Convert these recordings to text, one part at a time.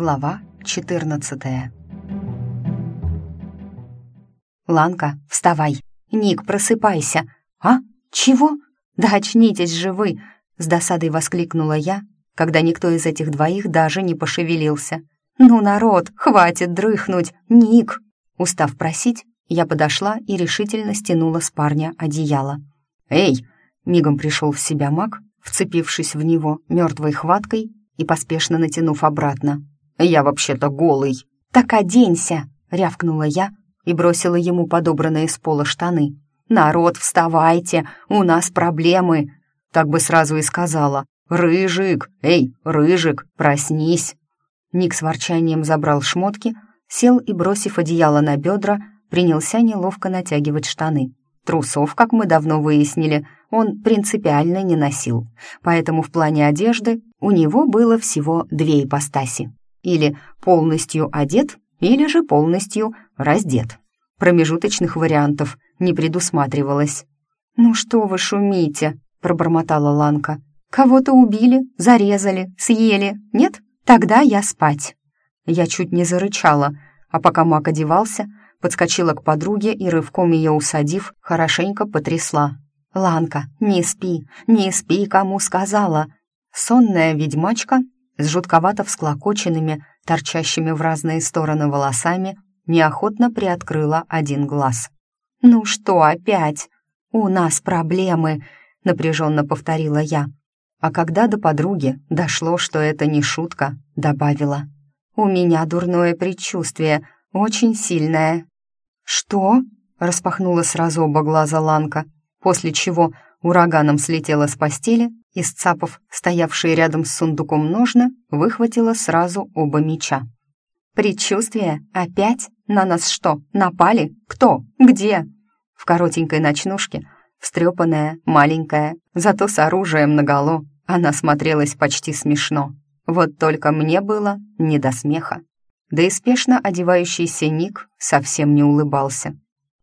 Глава 14 «Ланка, вставай! Ник, просыпайся! А? Чего? Да очнитесь же вы!» С досадой воскликнула я, когда никто из этих двоих даже не пошевелился. «Ну, народ, хватит дрыхнуть! Ник!» Устав просить, я подошла и решительно стянула с парня одеяло. «Эй!» — мигом пришел в себя маг, вцепившись в него мертвой хваткой и поспешно натянув обратно. «Я вообще-то голый». «Так оденься!» — рявкнула я и бросила ему подобранные с пола штаны. «Народ, вставайте! У нас проблемы!» Так бы сразу и сказала. «Рыжик! Эй, Рыжик, проснись!» Ник с ворчанием забрал шмотки, сел и, бросив одеяло на бедра, принялся неловко натягивать штаны. Трусов, как мы давно выяснили, он принципиально не носил, поэтому в плане одежды у него было всего две ипостаси. Или полностью одет, или же полностью раздет. Промежуточных вариантов не предусматривалось. «Ну что вы шумите?» — пробормотала Ланка. «Кого-то убили, зарезали, съели, нет? Тогда я спать». Я чуть не зарычала, а пока Мак одевался, подскочила к подруге и, рывком ее усадив, хорошенько потрясла. «Ланка, не спи, не спи, кому сказала!» Сонная ведьмачка с жутковато всклокоченными, торчащими в разные стороны волосами, неохотно приоткрыла один глаз. «Ну что опять? У нас проблемы!» — напряженно повторила я. А когда до подруги дошло, что это не шутка, добавила. «У меня дурное предчувствие, очень сильное». «Что?» — распахнула сразу оба глаза Ланка, после чего ураганом слетела с постели и, сцапав стоявшие рядом с сундуком ножны, выхватила сразу оба меча. «Предчувствие? Опять? На нас что, напали? Кто? Где?» В коротенькой ночнушке, встрепанная, маленькая, зато с оружием наголо, она смотрелась почти смешно. Вот только мне было не до смеха. Да и спешно одевающийся Ник совсем не улыбался.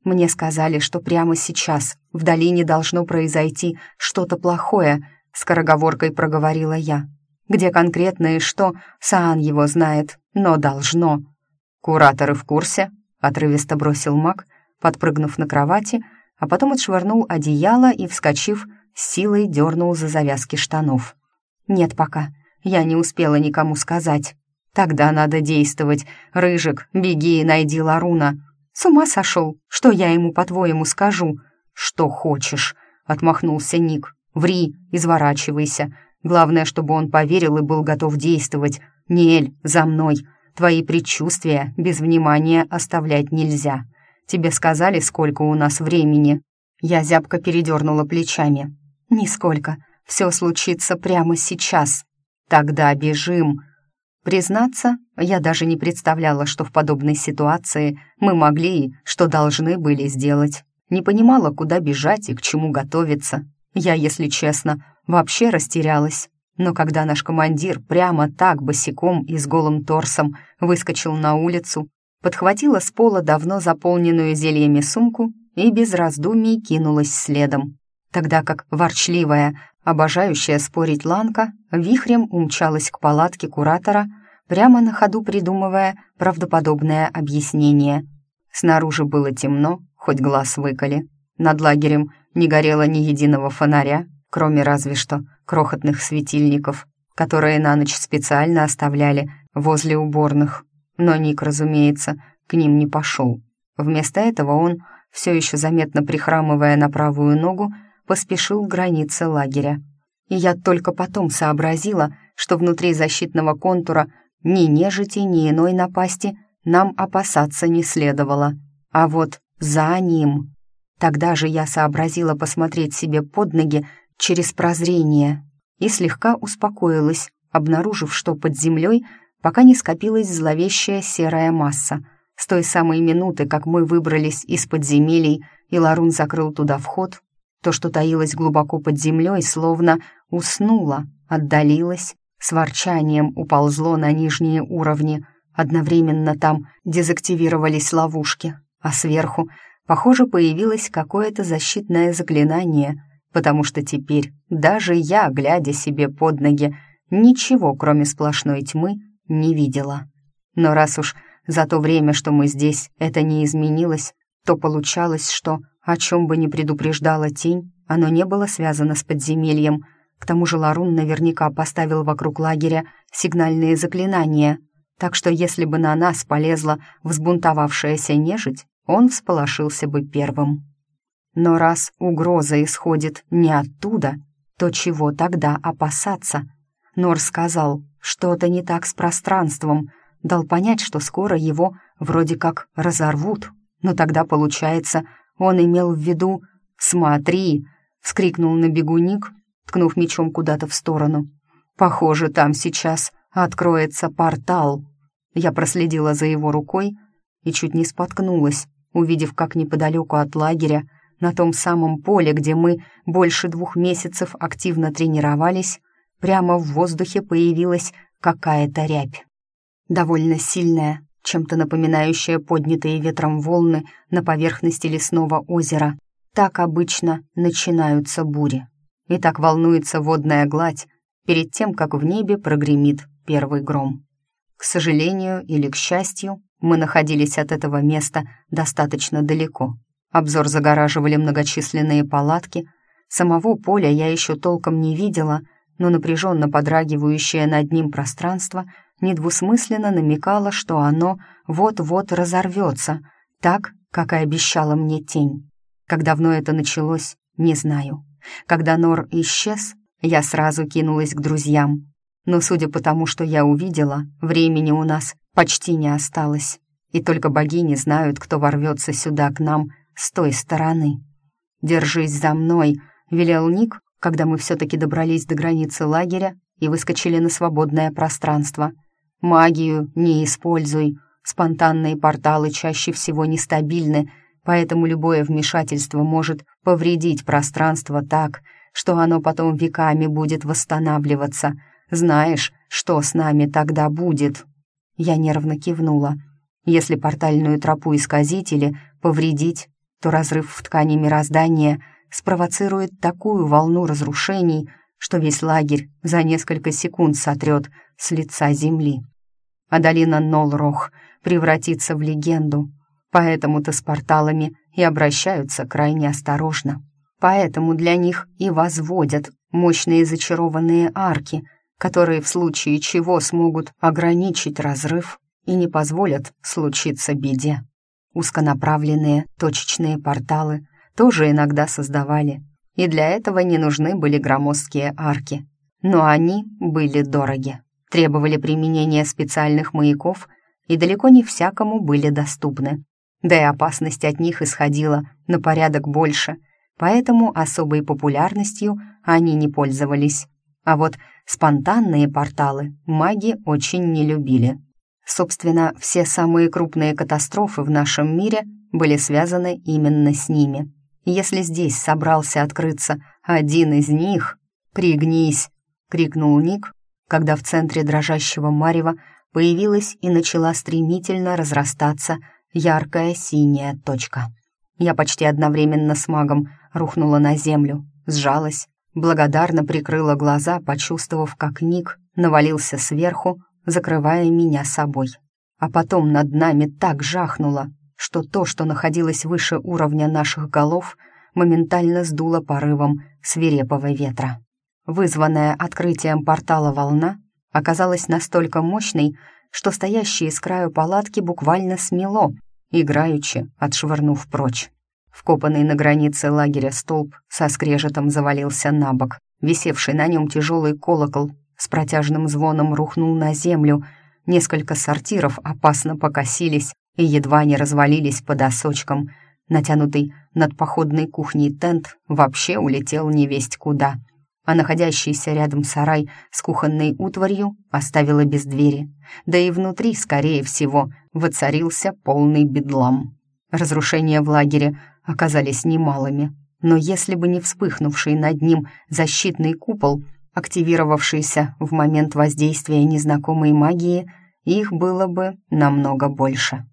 Мне сказали, что прямо сейчас в долине должно произойти что-то плохое, скороговоркой проговорила я. Где конкретно и что, Саан его знает, но должно. Кураторы в курсе, отрывисто бросил маг, подпрыгнув на кровати, а потом отшвырнул одеяло и, вскочив, силой дернул за завязки штанов. «Нет пока, я не успела никому сказать. Тогда надо действовать. Рыжик, беги и найди Ларуна. «С ума сошел? Что я ему, по-твоему, скажу?» «Что хочешь», — отмахнулся Ник. «Ври, изворачивайся. Главное, чтобы он поверил и был готов действовать. Ниэль, за мной. Твои предчувствия без внимания оставлять нельзя. Тебе сказали, сколько у нас времени?» Я зябко передернула плечами. «Нисколько. Все случится прямо сейчас. Тогда бежим!» Признаться, я даже не представляла, что в подобной ситуации мы могли и что должны были сделать. Не понимала, куда бежать и к чему готовиться. Я, если честно, вообще растерялась. Но когда наш командир прямо так босиком и с голым торсом выскочил на улицу, подхватила с пола давно заполненную зельями сумку и без раздумий кинулась следом. Тогда как ворчливая, Обожающая спорить Ланка вихрем умчалась к палатке куратора, прямо на ходу придумывая правдоподобное объяснение. Снаружи было темно, хоть глаз выколи. Над лагерем не горело ни единого фонаря, кроме разве что крохотных светильников, которые на ночь специально оставляли возле уборных. Но Ник, разумеется, к ним не пошел. Вместо этого он, все еще заметно прихрамывая на правую ногу, поспешил к границе лагеря. И я только потом сообразила, что внутри защитного контура ни нежити, ни иной напасти нам опасаться не следовало. А вот за ним... Тогда же я сообразила посмотреть себе под ноги через прозрение и слегка успокоилась, обнаружив, что под землей пока не скопилась зловещая серая масса. С той самой минуты, как мы выбрались из подземелий, и Ларун закрыл туда вход, то, что таилось глубоко под землей, словно уснуло, отдалилось, с ворчанием уползло на нижние уровни. Одновременно там дезактивировались ловушки, а сверху, похоже, появилось какое-то защитное заклинание, потому что теперь даже я, глядя себе под ноги, ничего, кроме сплошной тьмы, не видела. Но раз уж за то время, что мы здесь, это не изменилось, то получалось, что, о чем бы ни предупреждала тень, оно не было связано с подземельем. К тому же Ларун наверняка поставил вокруг лагеря сигнальные заклинания, так что если бы на нас полезла взбунтовавшаяся нежить, он всполошился бы первым. Но раз угроза исходит не оттуда, то чего тогда опасаться? Нор сказал, что-то не так с пространством, дал понять, что скоро его вроде как разорвут. Но тогда, получается, он имел в виду «Смотри!» — вскрикнул на бегу Ник, ткнув мечом куда-то в сторону. «Похоже, там сейчас откроется портал». Я проследила за его рукой и чуть не споткнулась, увидев, как неподалеку от лагеря, на том самом поле, где мы больше двух месяцев активно тренировались, прямо в воздухе появилась какая-то рябь. Довольно сильная, чем-то напоминающая поднятые ветром волны на поверхности лесного озера. Так обычно начинаются бури. И так волнуется водная гладь перед тем, как в небе прогремит первый гром. К сожалению или к счастью, мы находились от этого места достаточно далеко. Обзор загораживали многочисленные палатки. Самого поля я еще толком не видела, но напряженно подрагивающее над ним пространство недвусмысленно намекало, что оно вот-вот разорвется, так, как и обещала мне тень. Как давно это началось, не знаю. Когда Нор исчез, я сразу кинулась к друзьям. Но судя по тому, что я увидела, времени у нас почти не осталось, и только богини знают, кто ворвется сюда к нам с той стороны. «Держись за мной», — велел Ник, когда мы все-таки добрались до границы лагеря и выскочили на свободное пространство. «Магию не используй, спонтанные порталы чаще всего нестабильны, поэтому любое вмешательство может повредить пространство так, что оно потом веками будет восстанавливаться. Знаешь, что с нами тогда будет?» Я нервно кивнула. Если портальную тропу исказители повредить, то разрыв в ткани мироздания спровоцирует такую волну разрушений, что весь лагерь за несколько секунд сотрет с лица земли. А долина Нолрох превратится в легенду, поэтому-то с порталами и обращаются крайне осторожно. Поэтому для них и возводят мощные зачарованные арки — которые в случае чего смогут ограничить разрыв и не позволят случиться беде. Узконаправленные точечные порталы тоже иногда создавали, и для этого не нужны были громоздкие арки. Но они были дороги, требовали применения специальных маяков и далеко не всякому были доступны. Да и опасность от них исходила на порядок больше, поэтому особой популярностью они не пользовались. А вот спонтанные порталы маги очень не любили. Собственно, все самые крупные катастрофы в нашем мире были связаны именно с ними. Если здесь собрался открыться один из них, «Пригнись!» — крикнул Ник, когда в центре дрожащего марева появилась и начала стремительно разрастаться яркая синяя точка. Я почти одновременно с магом рухнула на землю, сжалась, Благодарно прикрыла глаза, почувствовав, как Ник навалился сверху, закрывая меня собой. А потом над нами так жахнуло, что то, что находилось выше уровня наших голов, моментально сдуло порывом свирепого ветра. Вызванная открытием портала волна оказалась настолько мощной, что стоящие с краю палатки буквально смело, играючи, отшвырнув прочь. Вкопанный на границе лагеря столб со скрежетом завалился на бок. Висевший на нем тяжелый колокол с протяжным звоном рухнул на землю. Несколько сортиров опасно покосились и едва не развалились по досочкам. Натянутый над походной кухней тент вообще улетел невесть куда. А находящийся рядом сарай с кухонной утварью оставила без двери. Да и внутри, скорее всего, воцарился полный бедлам. Разрушения в лагере оказались немалыми. Но если бы не вспыхнувший над ним защитный купол, активировавшийся в момент воздействия незнакомой магии, их было бы намного больше.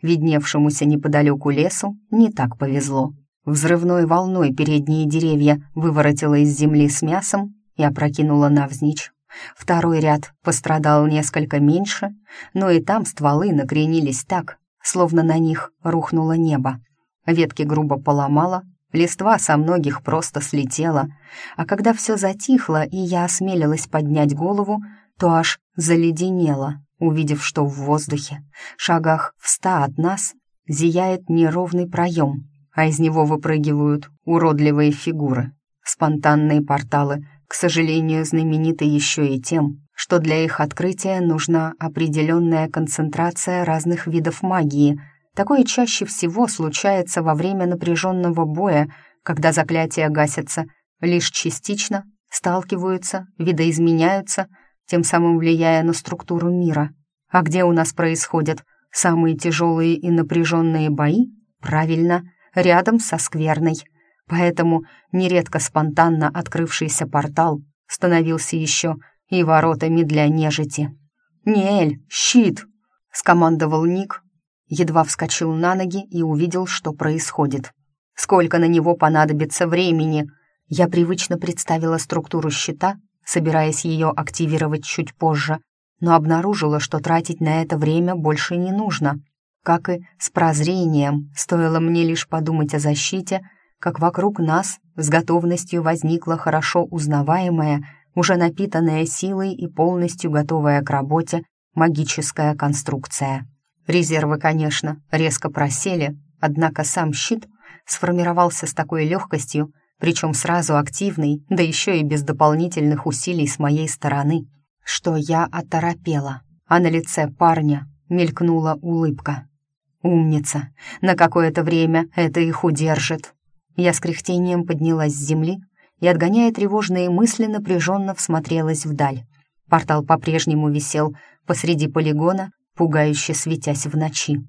Видневшемуся неподалеку лесу не так повезло. Взрывной волной передние деревья выворотило из земли с мясом и опрокинуло навзничь. Второй ряд пострадал несколько меньше, но и там стволы накренились так, словно на них рухнуло небо. Ветки грубо поломало, листва со многих просто слетела, а когда все затихло и я осмелилась поднять голову, то аж заледенела, увидев, что в воздухе, шагах в ста от нас, зияет неровный проем, а из него выпрыгивают уродливые фигуры. Спонтанные порталы, к сожалению, знамениты еще и тем, что для их открытия нужна определенная концентрация разных видов магии. Такое чаще всего случается во время напряженного боя, когда заклятия гасятся лишь частично, сталкиваются, видоизменяются, тем самым влияя на структуру мира. А где у нас происходят самые тяжелые и напряженные бои? Правильно, рядом со скверной. Поэтому нередко спонтанно открывшийся портал становился еще и воротами для нежити. «Ниэль, щит!» — скомандовал Ник, едва вскочил на ноги и увидел, что происходит. «Сколько на него понадобится времени?» Я привычно представила структуру щита, собираясь ее активировать чуть позже, но обнаружила, что тратить на это время больше не нужно. Как и с прозрением, стоило мне лишь подумать о защите, как вокруг нас с готовностью возникла хорошо узнаваемая уже напитанная силой и полностью готовая к работе магическая конструкция. Резервы, конечно, резко просели, однако сам щит сформировался с такой легкостью, причем сразу активный, да еще и без дополнительных усилий с моей стороны, что я оторопела, а на лице парня мелькнула улыбка. «Умница! На какое-то время это их удержит!» Я с кряхтением поднялась с земли и, отгоняя тревожные мысли, напряженно всмотрелась вдаль. Портал по-прежнему висел посреди полигона, пугающе светясь в ночи.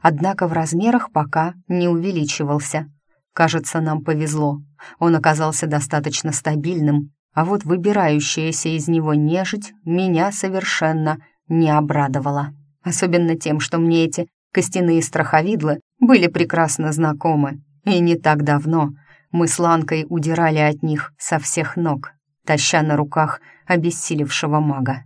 Однако в размерах пока не увеличивался. Кажется, нам повезло. Он оказался достаточно стабильным, а вот выбирающаяся из него нежить меня совершенно не обрадовала. Особенно тем, что мне эти костяные страховидлы были прекрасно знакомы. И не так давно мы с Ланкой удирали от них со всех ног, таща на руках обессилевшего мага.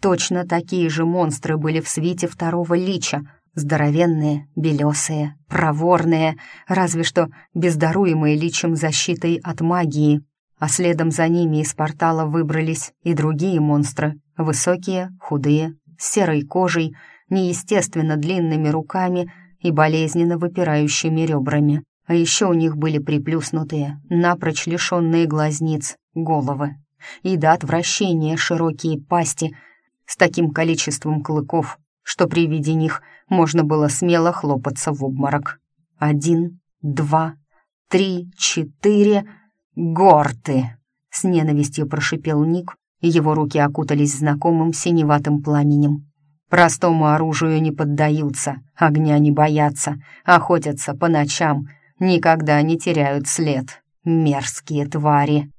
Точно такие же монстры были в свите второго лича, здоровенные, белесые, проворные, разве что бездаруемые личем защитой от магии. А следом за ними из портала выбрались и другие монстры, высокие, худые, с серой кожей, неестественно длинными руками и болезненно выпирающими ребрами. А еще у них были приплюснутые, напрочь лишенные глазниц, головы. И до отвращения широкие пасти с таким количеством клыков, что при виде них можно было смело хлопаться в обморок. Один, два, три, четыре... Горты! С ненавистью прошипел Ник, его руки окутались знакомым синеватым пламенем. Простому оружию не поддаются, огня не боятся, охотятся по ночам — никогда не теряют след. Мерзкие твари.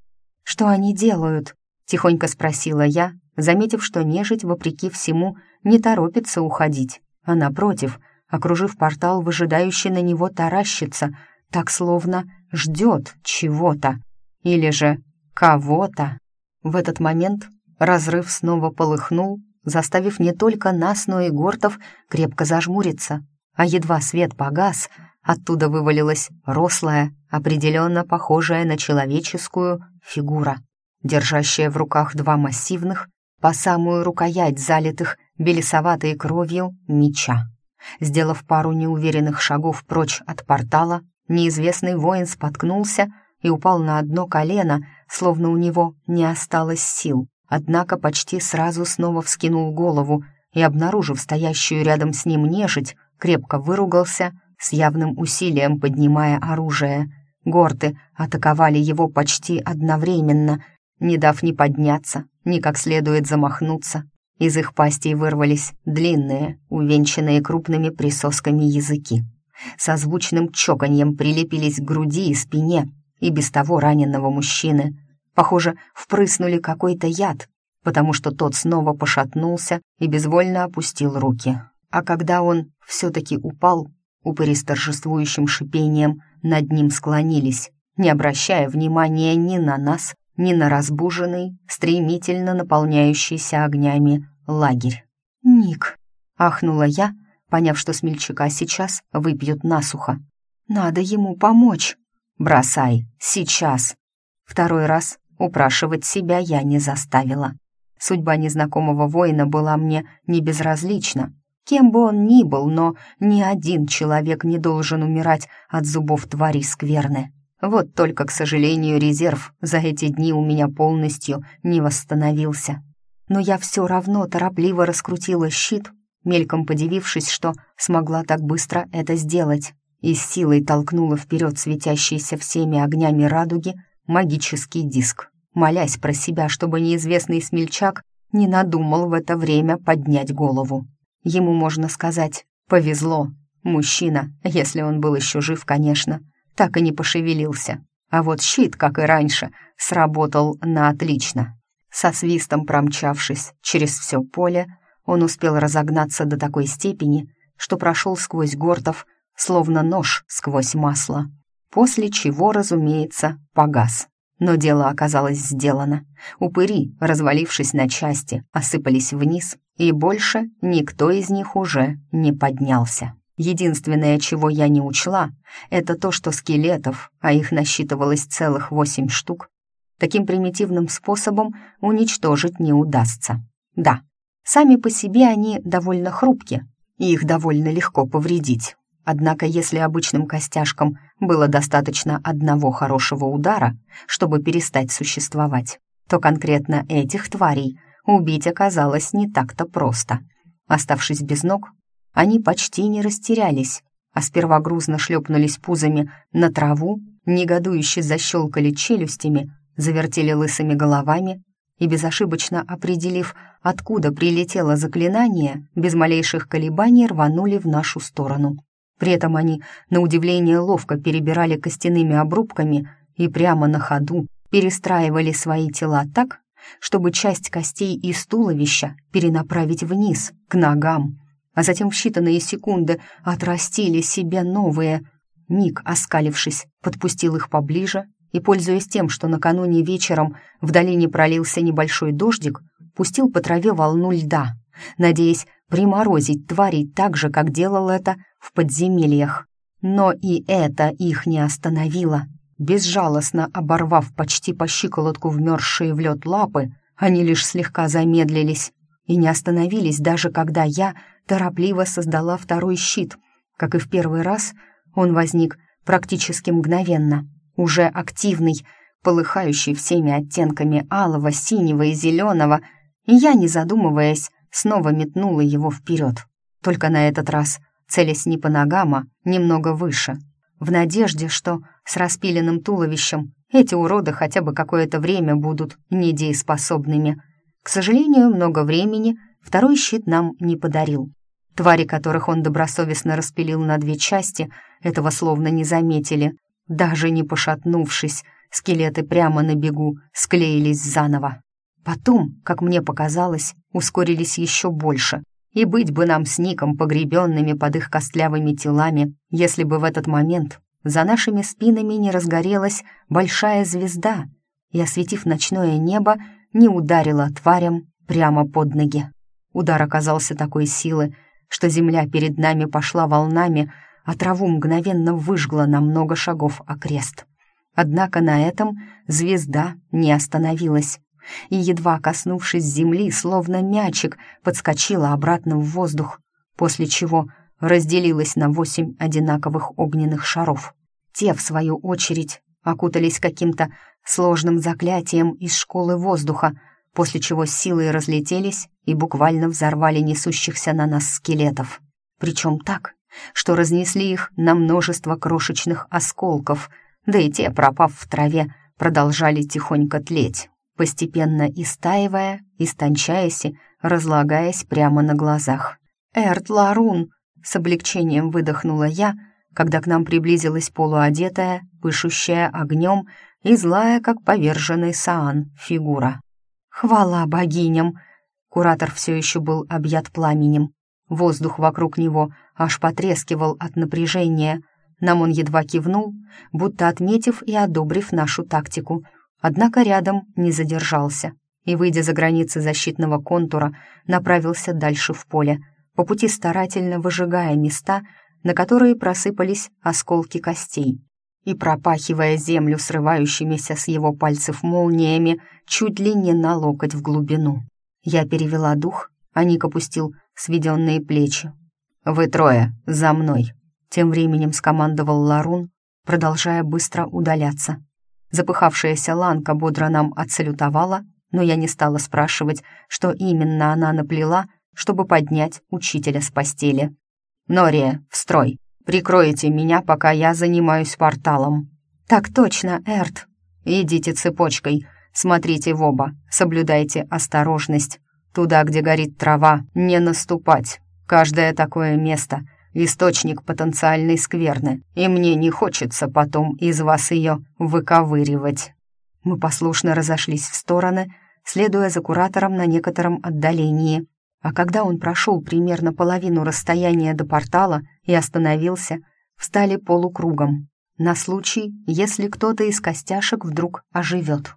«Что они делают?» — тихонько спросила я, заметив, что нежить, вопреки всему, не торопится уходить, а напротив, окружив портал, выжидающий на него таращится, так словно ждет чего-то или же кого-то. В этот момент разрыв снова полыхнул, заставив не только нас, но и гортов крепко зажмуриться, а едва свет погас — Оттуда вывалилась рослая, определенно похожая на человеческую, фигура, держащая в руках два массивных, по самую рукоять залитых белесоватой кровью, меча. Сделав пару неуверенных шагов прочь от портала, неизвестный воин споткнулся и упал на одно колено, словно у него не осталось сил, однако почти сразу снова вскинул голову и, обнаружив стоящую рядом с ним нежить, крепко выругался с явным усилием поднимая оружие. Горты атаковали его почти одновременно, не дав ни подняться, ни как следует замахнуться. Из их пастей вырвались длинные, увенчанные крупными присосками языки. Со звучным чоканьем прилепились к груди и спине и без того раненого мужчины. Похоже, впрыснули какой-то яд, потому что тот снова пошатнулся и безвольно опустил руки. А когда он все-таки упал, Упыри с торжествующим шипением над ним склонились, не обращая внимания ни на нас, ни на разбуженный, стремительно наполняющийся огнями лагерь. «Ник!» — ахнула я, поняв, что смельчака сейчас выпьют насухо. «Надо ему помочь!» «Бросай! Сейчас!» Второй раз упрашивать себя я не заставила. Судьба незнакомого воина была мне не безразлична. Кем бы он ни был, но ни один человек не должен умирать от зубов твари скверны. Вот только, к сожалению, резерв за эти дни у меня полностью не восстановился. Но я все равно торопливо раскрутила щит, мельком подивившись, что смогла так быстро это сделать, и с силой толкнула вперед светящийся всеми огнями радуги магический диск, молясь про себя, чтобы неизвестный смельчак не надумал в это время поднять голову. Ему, можно сказать, повезло. Мужчина, если он был еще жив, конечно, так и не пошевелился. А вот щит, как и раньше, сработал на отлично. Со свистом промчавшись через все поле, он успел разогнаться до такой степени, что прошел сквозь гортов, словно нож сквозь масло. После чего, разумеется, погас. Но дело оказалось сделано. Упыри, развалившись на части, осыпались вниз, и больше никто из них уже не поднялся. Единственное, чего я не учла, это то, что скелетов, а их насчитывалось целых восемь штук, таким примитивным способом уничтожить не удастся. Да, сами по себе они довольно хрупки, и их довольно легко повредить. Однако если обычным костяшкам было достаточно одного хорошего удара, чтобы перестать существовать, то конкретно этих тварей убить оказалось не так-то просто. Оставшись без ног, они почти не растерялись, а сперва грузно шлепнулись пузами на траву, негодующе защелкали челюстями, завертели лысыми головами и, безошибочно определив, откуда прилетело заклинание, без малейших колебаний рванули в нашу сторону. При этом они, на удивление, ловко перебирали костяными обрубками и прямо на ходу перестраивали свои тела так, чтобы часть костей из туловища перенаправить вниз, к ногам, а затем в считанные секунды отрастили себе новые. Ник, оскалившись, подпустил их поближе и, пользуясь тем, что накануне вечером в долине пролился небольшой дождик, пустил по траве волну льда, надеясь приморозить тварей так же, как делал это в подземельях. Но и это их не остановило. Безжалостно оборвав почти по щиколотку вмерзшие в лед лапы, они лишь слегка замедлились и не остановились, даже когда я торопливо создала второй щит. Как и в первый раз, он возник практически мгновенно, уже активный, полыхающий всеми оттенками алого, синего и зеленого, и я, не задумываясь, снова метнула его вперед. Только на этот раз, целясь не по ногам, а немного выше, в надежде, что с распиленным туловищем эти уроды хотя бы какое-то время будут недееспособными. К сожалению, много времени второй щит нам не подарил. Твари, которых он добросовестно распилил на две части, этого словно не заметили. Даже не пошатнувшись, скелеты прямо на бегу склеились заново. Потом, как мне показалось, ускорились еще больше. И быть бы нам с Ником погребенными под их костлявыми телами, если бы в этот момент за нашими спинами не разгорелась большая звезда и, осветив ночное небо, не ударила тварям прямо под ноги. Удар оказался такой силы, что земля перед нами пошла волнами, а траву мгновенно выжгла на много шагов окрест. Однако на этом звезда не остановилась и, едва коснувшись земли, словно мячик, подскочила обратно в воздух, после чего разделилась на восемь одинаковых огненных шаров. Те, в свою очередь, окутались каким-то сложным заклятием из школы воздуха, после чего силой разлетелись и буквально взорвали несущихся на нас скелетов. Причем так, что разнесли их на множество крошечных осколков, да и те, пропав в траве, продолжали тихонько тлеть, постепенно истаивая, истончаясь и разлагаясь прямо на глазах. «Эрт Ларун!» — с облегчением выдохнула я, когда к нам приблизилась полуодетая, пышущая огнем и злая, как поверженный Саан, фигура. «Хвала богиням!» Куратор все еще был объят пламенем. Воздух вокруг него аж потрескивал от напряжения. Нам он едва кивнул, будто отметив и одобрив нашу тактику — однако рядом не задержался и, выйдя за границы защитного контура, направился дальше в поле, по пути старательно выжигая места, на которые просыпались осколки костей, и пропахивая землю срывающимися с его пальцев молниями чуть ли не на локоть в глубину. Я перевела дух, а Ник опустил сведенные плечи. «Вы трое, за мной!» Тем временем скомандовал Ларун, продолжая быстро удаляться. Запыхавшаяся Ланка бодро нам отсалютовала, но я не стала спрашивать, что именно она наплела, чтобы поднять учителя с постели. «Нория, в строй! Прикроете меня, пока я занимаюсь порталом». «Так точно, Эрт!» «Идите цепочкой, смотрите в оба, соблюдайте осторожность. Туда, где горит трава, не наступать. Каждое такое место — источник потенциальной скверны, и мне не хочется потом из вас ее выковыривать». Мы послушно разошлись в стороны, следуя за куратором на некотором отдалении. А когда он прошел примерно половину расстояния до портала и остановился, встали полукругом, на случай, если кто-то из костяшек вдруг оживет.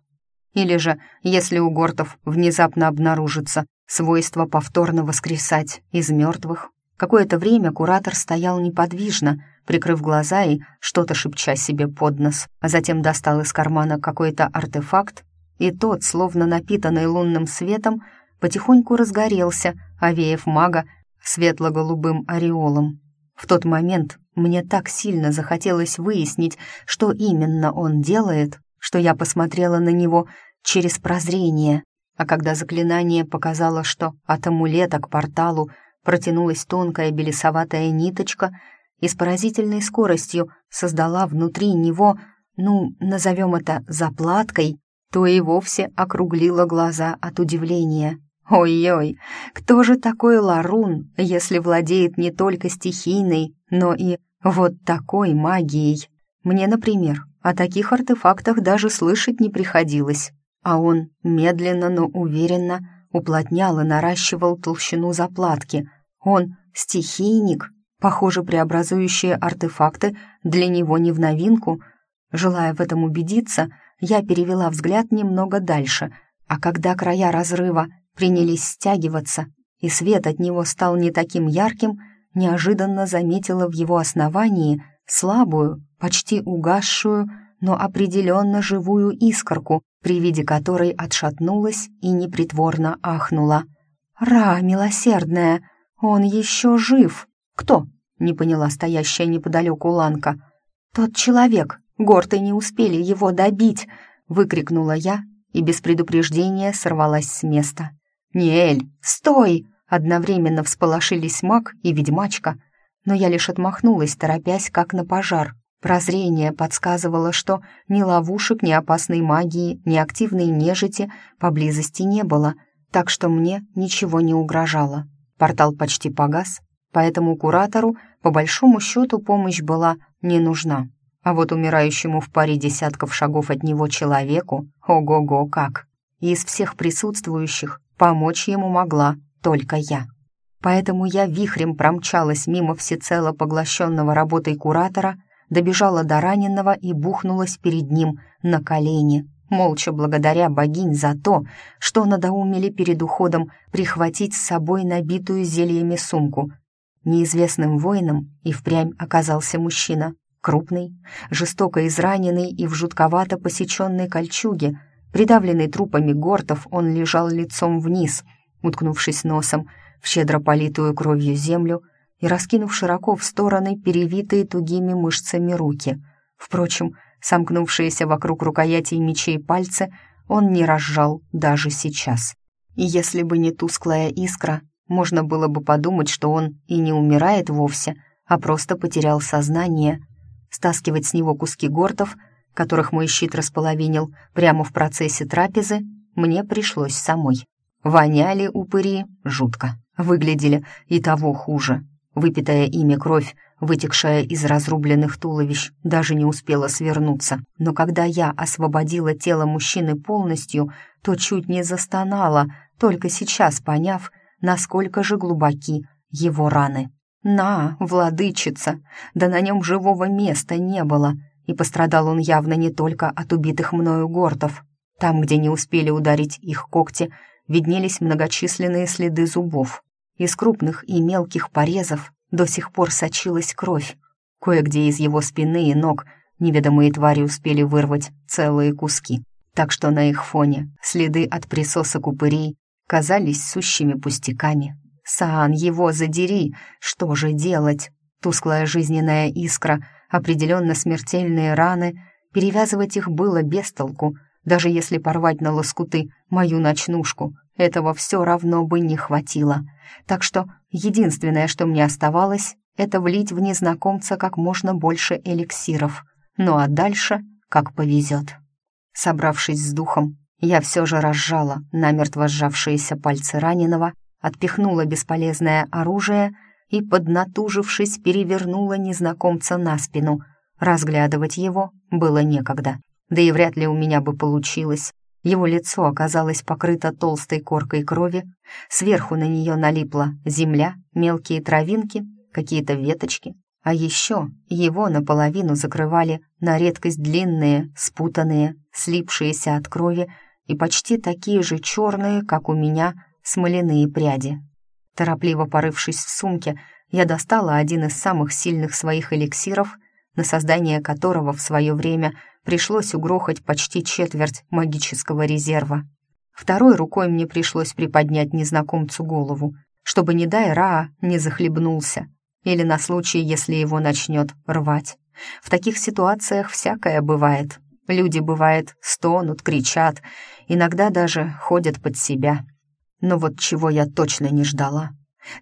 Или же, если у гортов внезапно обнаружится свойство повторно воскресать из мертвых. Какое-то время куратор стоял неподвижно, прикрыв глаза и что-то шепча себе под нос, а затем достал из кармана какой-то артефакт, и тот, словно напитанный лунным светом, потихоньку разгорелся, овеяв мага светло-голубым ореолом. В тот момент мне так сильно захотелось выяснить, что именно он делает, что я посмотрела на него через прозрение, а когда заклинание показало, что от амулета к порталу протянулась тонкая белесоватая ниточка и с поразительной скоростью создала внутри него, ну, назовем это заплаткой, то и вовсе округлила глаза от удивления. Ой-ой, кто же такой Ларун, если владеет не только стихийной, но и вот такой магией? Мне, например, о таких артефактах даже слышать не приходилось а он медленно, но уверенно уплотнял и наращивал толщину заплатки. Он стихийник, похоже, преобразующие артефакты для него не в новинку. Желая в этом убедиться, я перевела взгляд немного дальше, а когда края разрыва принялись стягиваться, и свет от него стал не таким ярким, неожиданно заметила в его основании слабую, почти угасшую, но определенно живую искорку, при виде которой отшатнулась и непритворно ахнула. «Ра, милосердная, он еще жив!» «Кто?» — не поняла стоящая неподалеку Ланка. «Тот человек, горты не успели его добить!» — выкрикнула я и без предупреждения сорвалась с места. «Ниэль, стой!» — одновременно всполошились маг и ведьмачка, но я лишь отмахнулась, торопясь, как на пожар. Прозрение подсказывало, что ни ловушек, ни опасной магии, ни активной нежити поблизости не было, так что мне ничего не угрожало. Портал почти погас, поэтому куратору, по большому счету, помощь была не нужна. А вот умирающему в паре десятков шагов от него человеку, ого-го как! Из всех присутствующих помочь ему могла только я. Поэтому я вихрем промчалась мимо всецело поглощенного работой куратора добежала до раненого и бухнулась перед ним на колени, молча благодаря богинь за то, что надоумели перед уходом прихватить с собой набитую зельями сумку. Неизвестным воином и впрямь оказался мужчина, крупный, жестоко израненный и в жутковато посеченной кольчуге. Придавленный трупами гортов, он лежал лицом вниз, уткнувшись носом в щедро политую кровью землю, и раскинув широко в стороны перевитые тугими мышцами руки. Впрочем, сомкнувшиеся вокруг рукоятей мечей пальцы он не разжал даже сейчас. И если бы не тусклая искра, можно было бы подумать, что он и не умирает вовсе, а просто потерял сознание. Стаскивать с него куски гортов, которых мой щит располовинил прямо в процессе трапезы, мне пришлось самой. Воняли упыри жутко, выглядели и того хуже. Выпитая ими кровь, вытекшая из разрубленных туловищ, даже не успела свернуться. Но когда я освободила тело мужчины полностью, то чуть не застонала, только сейчас поняв, насколько же глубоки его раны. «На, владычица! Да на нем живого места не было!» И пострадал он явно не только от убитых мною гортов. Там, где не успели ударить их когти, виднелись многочисленные следы зубов. Из крупных и мелких порезов до сих пор сочилась кровь. Кое-где из его спины и ног неведомые твари успели вырвать целые куски, так что на их фоне следы от присосок упырей казались сущими пустяками. «Саан, его задери! Что же делать?» Тусклая жизненная искра, определенно смертельные раны, перевязывать их было без толку, даже если порвать на лоскуты мою ночнушку, этого все равно бы не хватило. Так что единственное, что мне оставалось, это влить в незнакомца как можно больше эликсиров. Ну а дальше как повезет. Собравшись с духом, я все же разжала намертво сжавшиеся пальцы раненого, отпихнула бесполезное оружие и, поднатужившись, перевернула незнакомца на спину. Разглядывать его было некогда, да и вряд ли у меня бы получилось. Его лицо оказалось покрыто толстой коркой крови, сверху на нее налипла земля, мелкие травинки, какие-то веточки, а еще его наполовину закрывали на редкость длинные, спутанные, слипшиеся от крови и почти такие же черные, как у меня, смоляные пряди. Торопливо порывшись в сумке, я достала один из самых сильных своих эликсиров, на создание которого в свое время пришлось угрохать почти четверть магического резерва. Второй рукой мне пришлось приподнять незнакомцу голову, чтобы, не дай Раа, не захлебнулся, или на случай, если его начнет рвать. В таких ситуациях всякое бывает. Люди, бывает, стонут, кричат, иногда даже ходят под себя. Но вот чего я точно не ждала,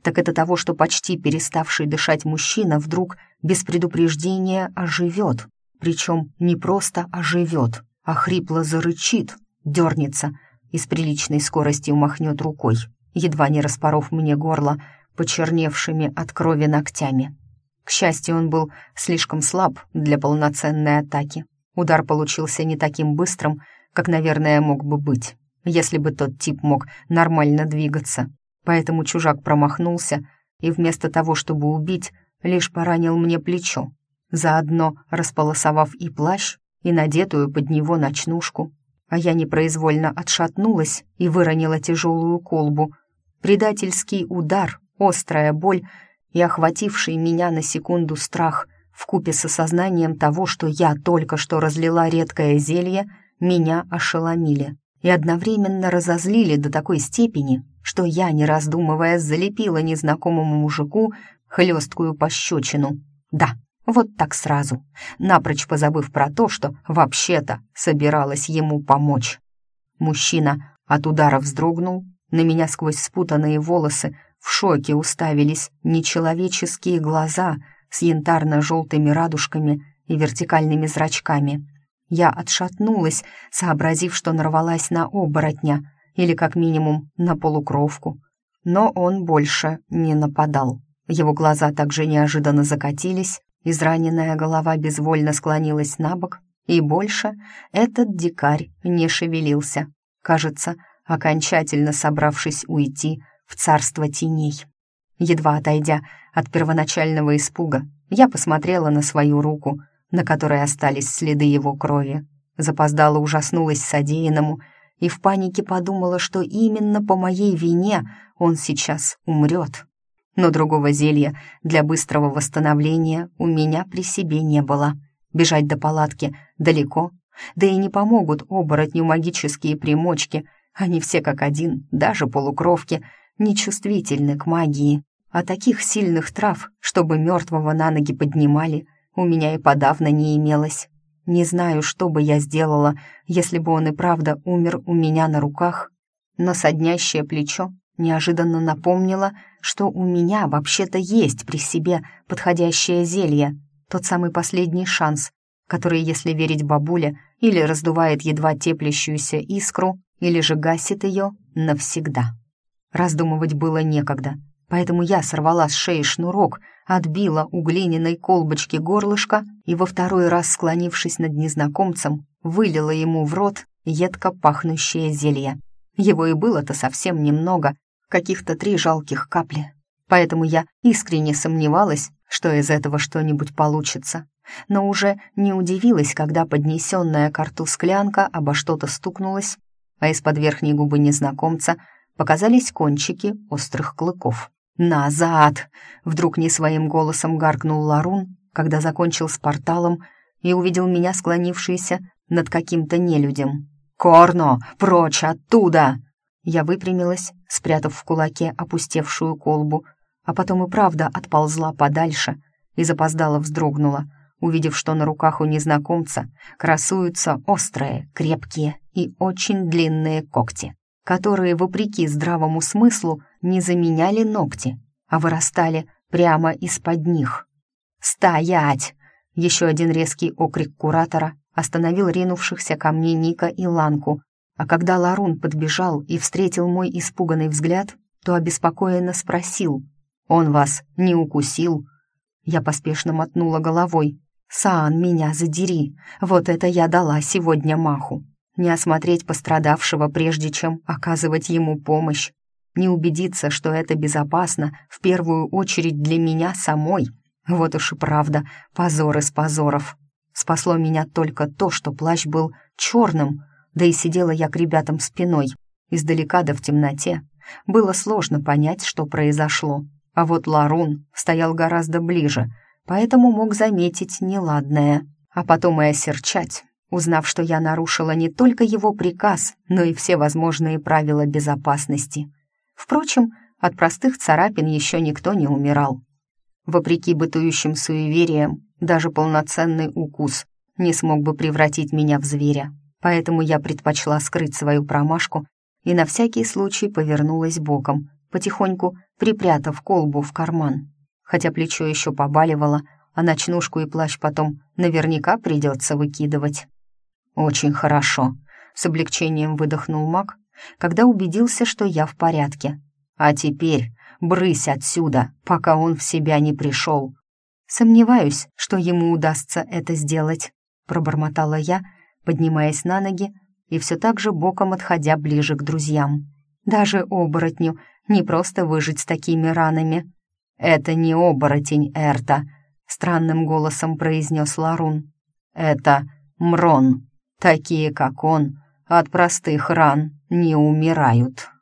так это того, что почти переставший дышать мужчина вдруг без предупреждения оживет. Причем не просто оживет, а хрипло зарычит, дернется и с приличной скоростью махнет рукой, едва не распоров мне горло почерневшими от крови ногтями. К счастью, он был слишком слаб для полноценной атаки. Удар получился не таким быстрым, как, наверное, мог бы быть, если бы тот тип мог нормально двигаться. Поэтому чужак промахнулся и вместо того, чтобы убить, лишь поранил мне плечо, заодно располосовав и плащ, и надетую под него ночнушку. А я непроизвольно отшатнулась и выронила тяжелую колбу. Предательский удар, острая боль и охвативший меня на секунду страх вкупе с осознанием того, что я только что разлила редкое зелье, меня ошеломили и одновременно разозлили до такой степени, что я, не раздумывая, залепила незнакомому мужику хлесткую пощечину. Да, вот так сразу, напрочь позабыв про то, что вообще-то собиралась ему помочь. Мужчина от удара вздрогнул, на меня сквозь спутанные волосы в шоке уставились нечеловеческие глаза с янтарно-желтыми радужками и вертикальными зрачками. Я отшатнулась, сообразив, что нарвалась на оборотня или, как минимум, на полукровку. Но он больше не нападал. Его глаза также неожиданно закатились, израненная голова безвольно склонилась на бок, и больше этот дикарь не шевелился, кажется, окончательно собравшись уйти в царство теней. Едва отойдя от первоначального испуга, я посмотрела на свою руку — на которой остались следы его крови. Запоздала ужаснулась содеянному и в панике подумала, что именно по моей вине он сейчас умрет. Но другого зелья для быстрого восстановления у меня при себе не было. Бежать до палатки далеко, да и не помогут оборотню магические примочки, они все как один, даже полукровки, нечувствительны к магии. А таких сильных трав, чтобы мертвого на ноги поднимали, у меня и подавно не имелось. Не знаю, что бы я сделала, если бы он и правда умер у меня на руках, но соднящее плечо неожиданно напомнило, что у меня вообще-то есть при себе подходящее зелье, тот самый последний шанс, который, если верить бабуле, или раздувает едва теплящуюся искру, или же гасит ее навсегда. Раздумывать было некогда, поэтому я сорвала с шеи шнурок — отбила у глиняной колбочки горлышко и во второй раз, склонившись над незнакомцем, вылила ему в рот едко пахнущее зелье. Его и было-то совсем немного, каких-то три жалких капли. Поэтому я искренне сомневалась, что из этого что-нибудь получится. но уже не удивилась, когда поднесенная к рту склянка обо что-то стукнулась, а из-под верхней губы незнакомца показались кончики острых клыков. «Назад!» — вдруг не своим голосом гаркнул Ларун, когда закончил с порталом и увидел меня склонившейся над каким-то нелюдем. «Корно! Прочь оттуда!» Я выпрямилась, спрятав в кулаке опустевшую колбу, а потом и правда отползла подальше и запоздала вздрогнула, увидев, что на руках у незнакомца красуются острые, крепкие и очень длинные когти, которые, вопреки здравому смыслу, не заменяли ногти, а вырастали прямо из-под них. «Стоять!» Еще один резкий окрик куратора остановил ринувшихся ко мне Ника и Ланку, а когда Ларун подбежал и встретил мой испуганный взгляд, то обеспокоенно спросил, «Он вас не укусил?» Я поспешно мотнула головой. «Саан, меня задери! Вот это я дала сегодня маху! Не осмотреть пострадавшего, прежде чем оказывать ему помощь, не убедиться, что это безопасно, в первую очередь для меня самой. Вот уж и правда, позор из позоров. Спасло меня только то, что плащ был черным, да и сидела я к ребятам спиной, издалека да в темноте. Было сложно понять, что произошло. А вот Ларун стоял гораздо ближе, поэтому мог заметить неладное, а потом и осерчать, узнав, что я нарушила не только его приказ, но и все возможные правила безопасности. Впрочем, от простых царапин еще никто не умирал. Вопреки бытующим суевериям, даже полноценный укус не смог бы превратить меня в зверя, поэтому я предпочла скрыть свою промашку и на всякий случай повернулась боком, потихоньку припрятав колбу в карман. Хотя плечо еще побаливало, а ночнушку и плащ потом наверняка придется выкидывать. «Очень хорошо», — с облегчением выдохнул маг, когда убедился, что я в порядке. «А теперь брысь отсюда, пока он в себя не пришел». «Сомневаюсь, что ему удастся это сделать», — пробормотала я, поднимаясь на ноги и все так же боком отходя ближе к друзьям. «Даже оборотню не просто выжить с такими ранами». «Это не оборотень Эрта», — странным голосом произнес Ларун. «Это Мрон. Такие, как он, от простых ран не умирают».